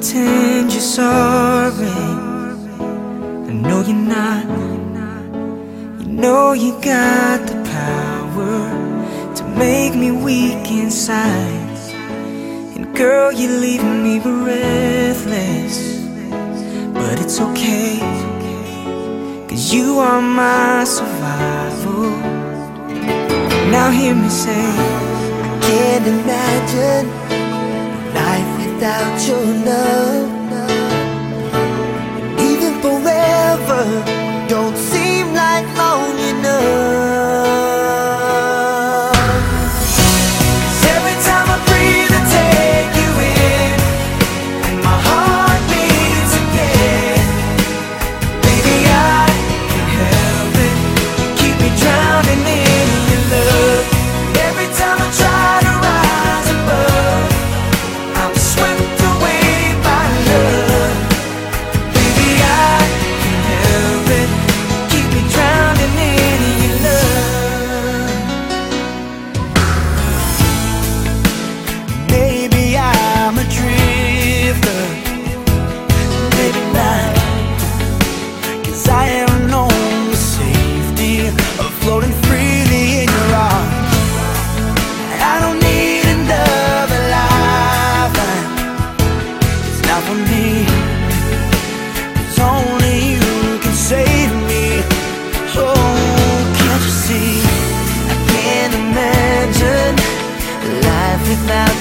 pretend you're sorry. I know you're not. You know you got the power to make me weak inside. And girl, you leave me breathless. But it's okay, cause you are my survival. Now hear me say, I can't imagine without your love.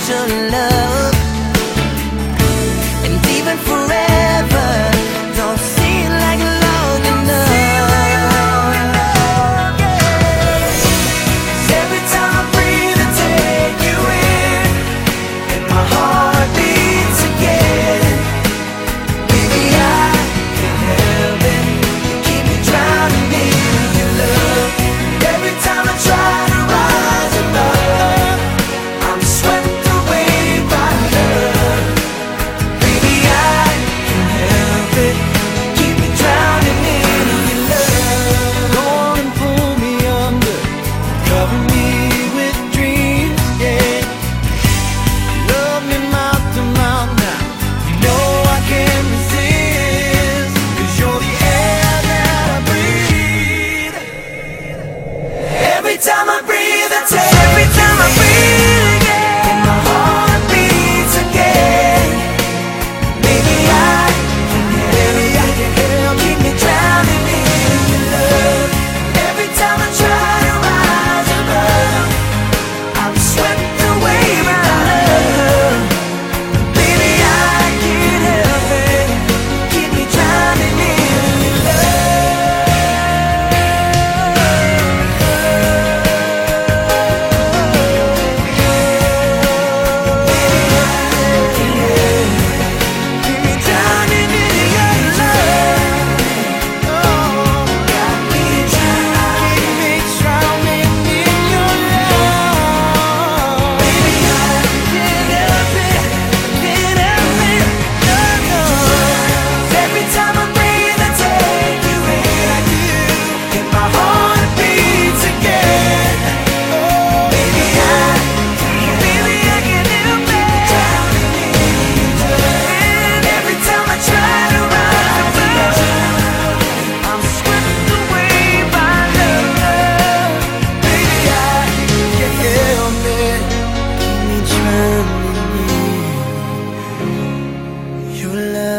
should love. time I breathe, I take. love.